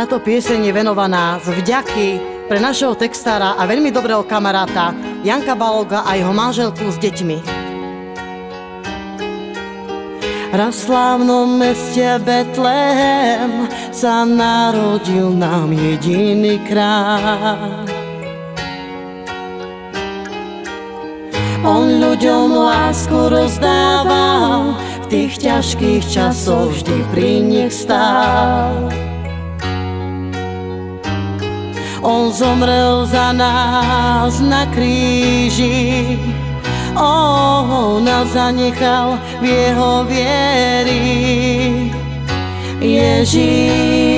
Táto pieseň je venovaná z vďaky pre našeho textára a veľmi dobrého kamaráta Janka Baloga a jeho manželku s deťmi. Raz v slávnom meste Betlehem sa narodil nám jediný kráľ. On ľuďom lásku rozdával, v tých ťažkých časoch vždy pri nich stál. On zomrel za nás na kríži, On nás zanechal v jeho viery. Ježiš.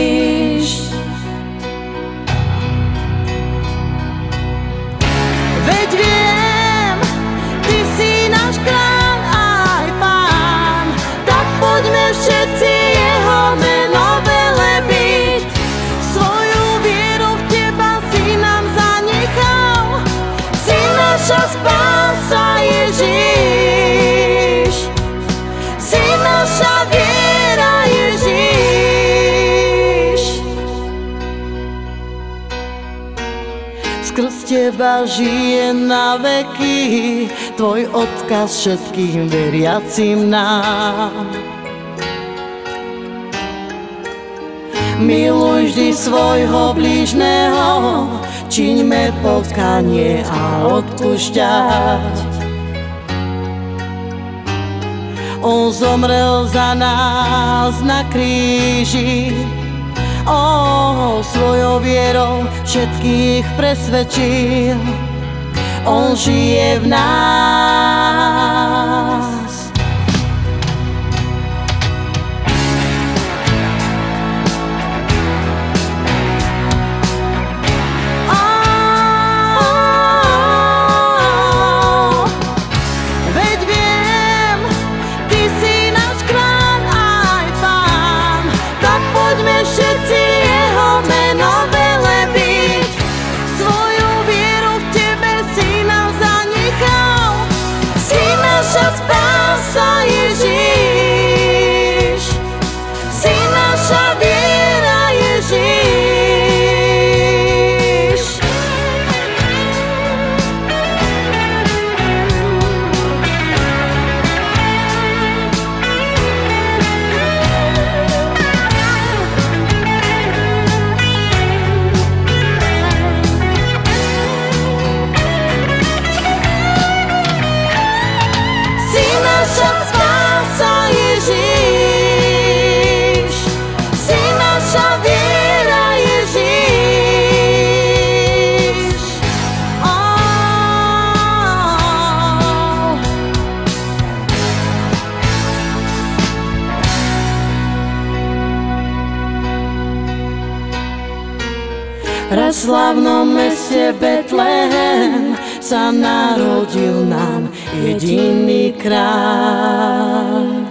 Teba žije na veky. Tvoj odkaz všetkým veriacim nám. Miluj vždy svojho blížneho Čiňme pokanie a odpúšťať. On zomrel za nás na kríži O, svojou vierou všetkých presvedčil On žije v nás Podmiešiť si Raz v slavnom meste Betlehem sa narodil nám jediný kráľ.